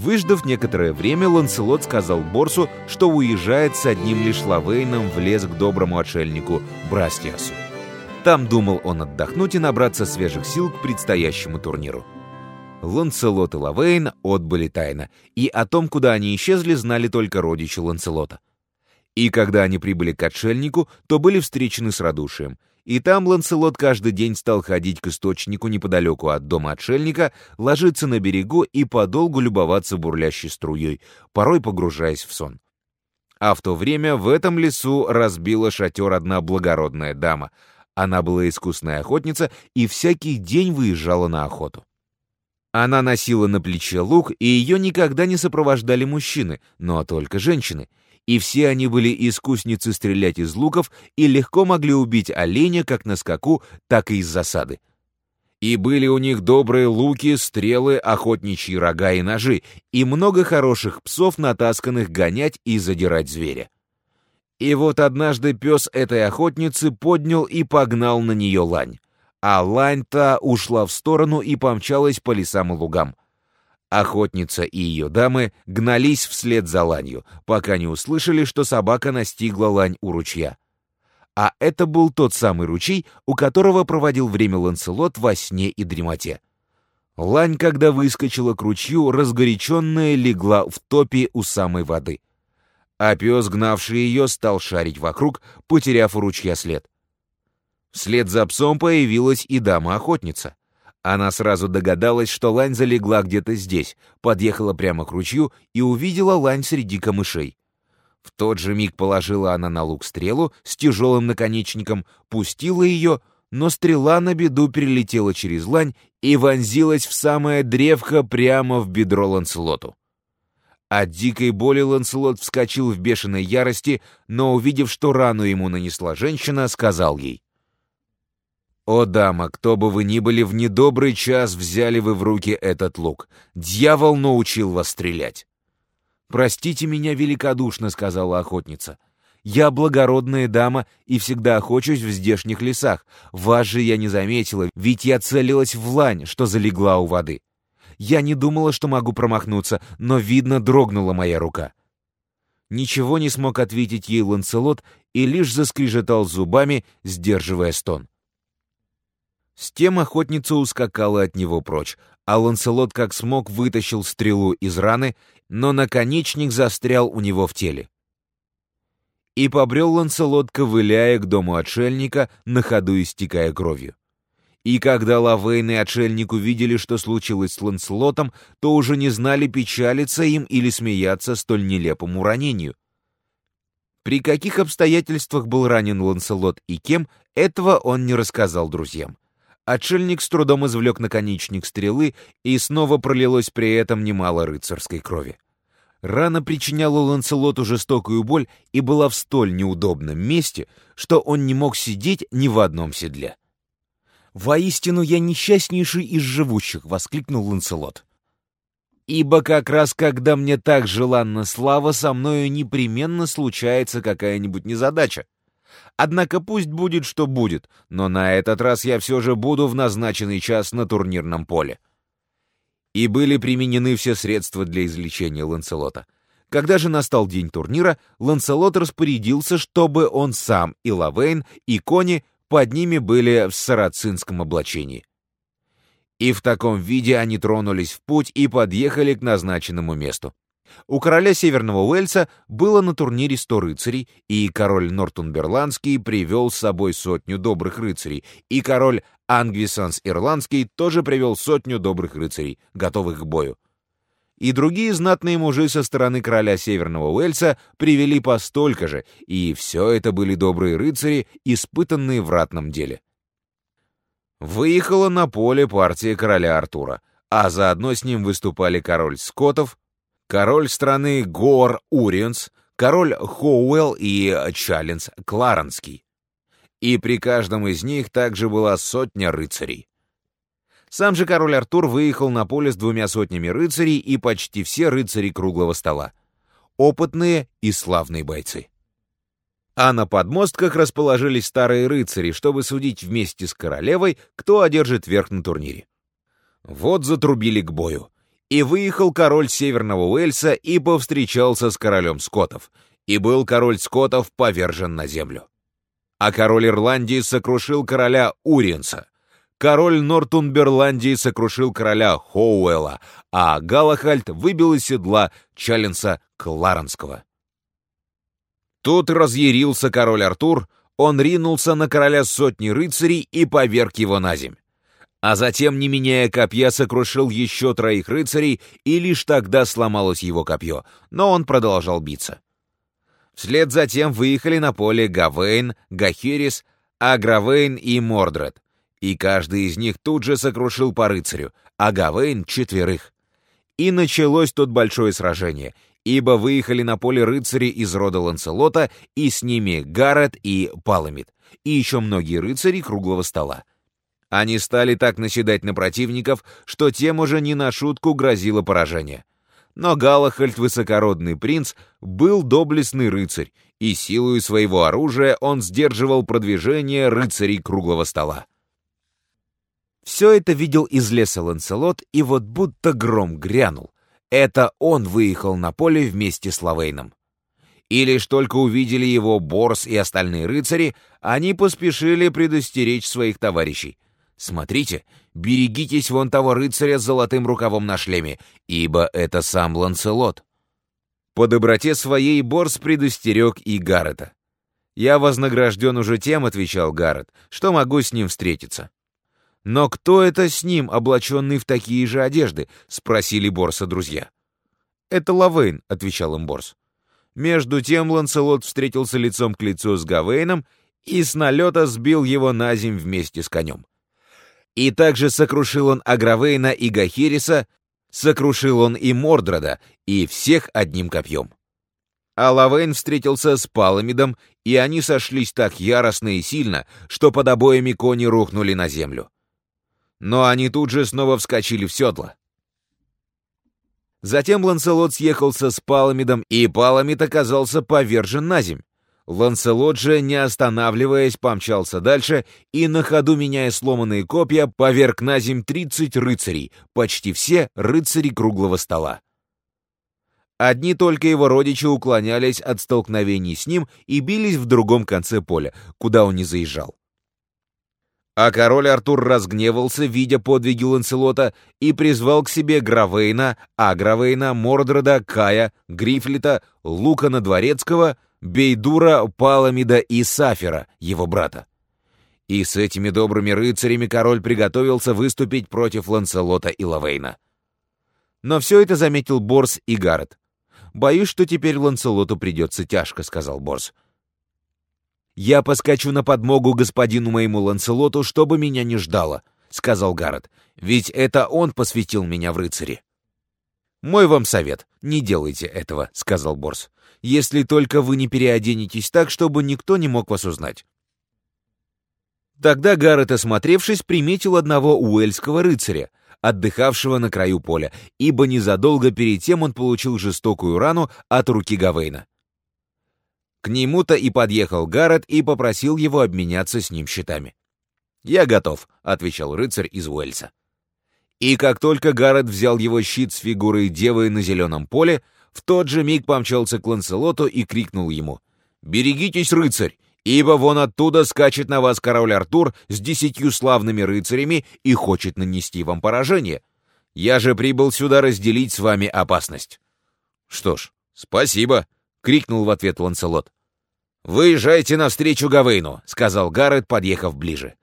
Выждав некоторое время, Ланселот сказал Борсу, что уезжает с одним лишь Лавейном в лес к доброму отшельнику Брастиасу. Там думал он отдохнуть и набраться свежих сил к предстоящему турниру. Ланселот и Лавейн отбыли тайно, и о том, куда они исчезли, знали только родичи Ланселота. И когда они прибыли к отшельнику, то были встречены с радушием — и там Ланселот каждый день стал ходить к источнику неподалеку от дома отшельника, ложиться на берегу и подолгу любоваться бурлящей струей, порой погружаясь в сон. А в то время в этом лесу разбила шатер одна благородная дама. Она была искусная охотница и всякий день выезжала на охоту. Она носила на плече лук, и ее никогда не сопровождали мужчины, но только женщины — и все они были искусницы стрелять из луков и легко могли убить оленя как на скаку, так и из засады. И были у них добрые луки, стрелы, охотничьи рога и ножи, и много хороших псов, натасканных гонять и задирать зверя. И вот однажды пес этой охотницы поднял и погнал на нее лань. А лань-то ушла в сторону и помчалась по лесам и лугам. Охотница и ее дамы гнались вслед за ланью, пока не услышали, что собака настигла лань у ручья. А это был тот самый ручей, у которого проводил время Ланселот во сне и дремоте. Лань, когда выскочила к ручью, разгоряченная легла в топе у самой воды. А пес, гнавший ее, стал шарить вокруг, потеряв у ручья след. Вслед за псом появилась и дама-охотница. Она сразу догадалась, что лань залегла где-то здесь, подъехала прямо к ручью и увидела лань среди камышей. В тот же миг положила она на лук стрелу с тяжелым наконечником, пустила ее, но стрела на беду перелетела через лань и вонзилась в самое древко прямо в бедро Ланселоту. От дикой боли Ланселот вскочил в бешеной ярости, но, увидев, что рану ему нанесла женщина, сказал ей — «О, дама, кто бы вы ни были, в недобрый час взяли вы в руки этот лук. Дьявол научил вас стрелять». «Простите меня великодушно», — сказала охотница. «Я благородная дама и всегда охочусь в здешних лесах. Вас же я не заметила, ведь я целилась в лань, что залегла у воды. Я не думала, что могу промахнуться, но, видно, дрогнула моя рука». Ничего не смог ответить ей Ланцелот и лишь заскрежетал зубами, сдерживая стон. С тем охотница ускакала от него прочь, а Ланселот как смог вытащил стрелу из раны, но наконечник застрял у него в теле. И побрел Ланселот, ковыляя к дому отшельника, на ходу истекая кровью. И когда Лавейн и отшельник увидели, что случилось с Ланселотом, то уже не знали, печалиться им или смеяться столь нелепому ранению. При каких обстоятельствах был ранен Ланселот и кем, этого он не рассказал друзьям. Отшельник с трудом извлек наконечник стрелы, и снова пролилось при этом немало рыцарской крови. Рана причиняла Ланселоту жестокую боль и была в столь неудобном месте, что он не мог сидеть ни в одном седле. «Воистину я несчастнейший из живущих!» — воскликнул Ланселот. «Ибо как раз когда мне так желанна слава, со мною непременно случается какая-нибудь незадача. Однако пусть будет, что будет, но на этот раз я все же буду в назначенный час на турнирном поле. И были применены все средства для излечения Ланселота. Когда же настал день турнира, Ланселот распорядился, чтобы он сам и Лавейн, и Кони под ними были в сарацинском облачении. И в таком виде они тронулись в путь и подъехали к назначенному месту. У короля Северного Уэльса было на турнире сто рыцарей, и король Нортумберландский привел с собой сотню добрых рыцарей, и король Ангвисанс Ирландский тоже привел сотню добрых рыцарей, готовых к бою. И другие знатные мужи со стороны короля Северного Уэльса привели по столько же, и все это были добрые рыцари, испытанные в ратном деле. Выехала на поле партия короля Артура, а заодно с ним выступали король Скотов, король страны Гор Уриенс, король Хоуэлл и Чалленс Кларенский. И при каждом из них также была сотня рыцарей. Сам же король Артур выехал на поле с двумя сотнями рыцарей и почти все рыцари круглого стола. Опытные и славные бойцы. А на подмостках расположились старые рыцари, чтобы судить вместе с королевой, кто одержит верх на турнире. Вот затрубили к бою И выехал король Северного Уэльса и повстречался с королем Скотов, и был король Скотов повержен на землю. А король Ирландии сокрушил короля Уринса, король Нортумберландии сокрушил короля Хоуэлла, а Галахальд выбил из седла Чалленса Кларенского. Тут разъярился король Артур, он ринулся на короля сотни рыцарей и поверг его на земь. А затем, не меняя копья, сокрушил еще троих рыцарей, и лишь тогда сломалось его копье, но он продолжал биться. Вслед затем выехали на поле Гавейн, Гахирис, Агравейн и Мордред, и каждый из них тут же сокрушил по рыцарю, а Гавейн — четверых. И началось тут большое сражение, ибо выехали на поле рыцари из рода Ланселота, и с ними Гаррет и Паламид, и еще многие рыцари круглого стола. Они стали так наседать на противников, что тем уже не на шутку грозило поражение. Но Галахальд, высокородный принц, был доблестный рыцарь, и силою своего оружия он сдерживал продвижение рыцарей круглого стола. Все это видел из леса Ланселот, и вот будто гром грянул. Это он выехал на поле вместе с Лавейном. И лишь только увидели его Борс и остальные рыцари, они поспешили предостеречь своих товарищей. «Смотрите, берегитесь вон того рыцаря с золотым рукавом на шлеме, ибо это сам Ланселот». По доброте своей Борс предостерег и Гаррета. «Я вознагражден уже тем», — отвечал Гаррет, — «что могу с ним встретиться». «Но кто это с ним, облаченный в такие же одежды?» — спросили Борса друзья. «Это Лавейн», — отвечал им Борс. Между тем Ланселот встретился лицом к лицу с Гавейном и с налета сбил его на земь вместе с конем. И также сокрушил он Агравейна и Гахириса, сокрушил он и Мордрода, и всех одним копьем. А Лавейн встретился с Паламидом, и они сошлись так яростно и сильно, что под обоями кони рухнули на землю но они тут же снова вскочили в седло. Затем Ланселот съехался с Паламидом, и Паламид оказался повержен на земь. Ланселот же, не останавливаясь, помчался дальше и, на ходу меняя сломанные копья, поверг на земь тридцать рыцарей, почти все рыцари круглого стола. Одни только его родичи уклонялись от столкновений с ним и бились в другом конце поля, куда он не заезжал. А король Артур разгневался, видя подвиги Ланселота, и призвал к себе Гравейна, Агравейна, Мордрода, Кая, Грифлита, Лукана Дворецкого, Бейдура, Паламида и Сафера, его брата. И с этими добрыми рыцарями король приготовился выступить против Ланселота и Лавейна. Но все это заметил Борс и Гаррет. «Боюсь, что теперь Ланселоту придется тяжко», — сказал Борс. «Я поскочу на подмогу господину моему Ланселоту, чтобы меня не ждало», — сказал Гаррет. «Ведь это он посвятил меня в рыцари». «Мой вам совет, не делайте этого», — сказал Борс. «Если только вы не переоденетесь так, чтобы никто не мог вас узнать». Тогда Гаррет, осмотревшись, приметил одного уэльского рыцаря, отдыхавшего на краю поля, ибо незадолго перед тем он получил жестокую рану от руки Гавейна. К нему-то и подъехал Гаррет и попросил его обменяться с ним щитами. «Я готов», — отвечал рыцарь из Уэльса. И как только Гаррет взял его щит с фигурой девы на зеленом поле, в тот же миг помчался к Ланселоту и крикнул ему «Берегитесь, рыцарь, ибо вон оттуда скачет на вас король Артур с десятью славными рыцарями и хочет нанести вам поражение. Я же прибыл сюда разделить с вами опасность». «Что ж, спасибо», — крикнул в ответ Ланселот. «Выезжайте навстречу Гавейну», — сказал Гаррет, подъехав ближе.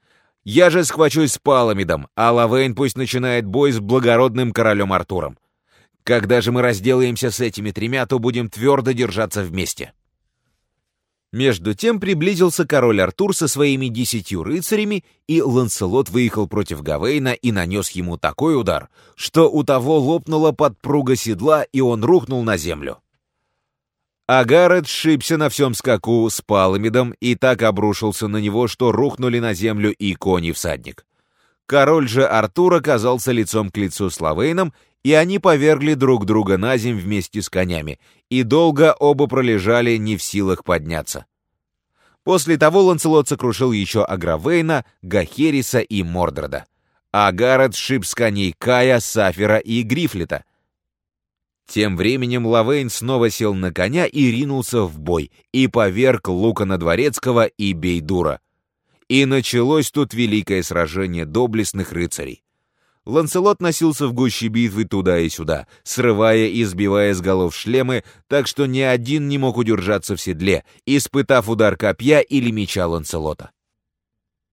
«Я же схвачусь с Паламидом, а Лавейн пусть начинает бой с благородным королем Артуром. Когда же мы разделаемся с этими тремя, то будем твердо держаться вместе». Между тем приблизился король Артур со своими десятью рыцарями, и Ланселот выехал против Гавейна и нанес ему такой удар, что у того лопнула подпруга седла, и он рухнул на землю. А Гаррет шибся на всем скаку с Паламидом и так обрушился на него, что рухнули на землю и кони всадник. Король же Артур оказался лицом к лицу с Лавейном, и они повергли друг друга на земь вместе с конями, и долго оба пролежали не в силах подняться. После того Ланселот сокрушил еще Агравейна, Гахериса и Мордрода. А Гаррет шиб с коней Кая, Сафера и Грифлета — Тем временем Лавейн снова сел на коня и ринулся в бой, и поверг Лукана Дворецкого и Бейдура. И началось тут великое сражение доблестных рыцарей. Ланселот носился в гуще битвы туда и сюда, срывая и сбивая с голов шлемы, так что ни один не мог удержаться в седле, испытав удар копья или меча Ланселота.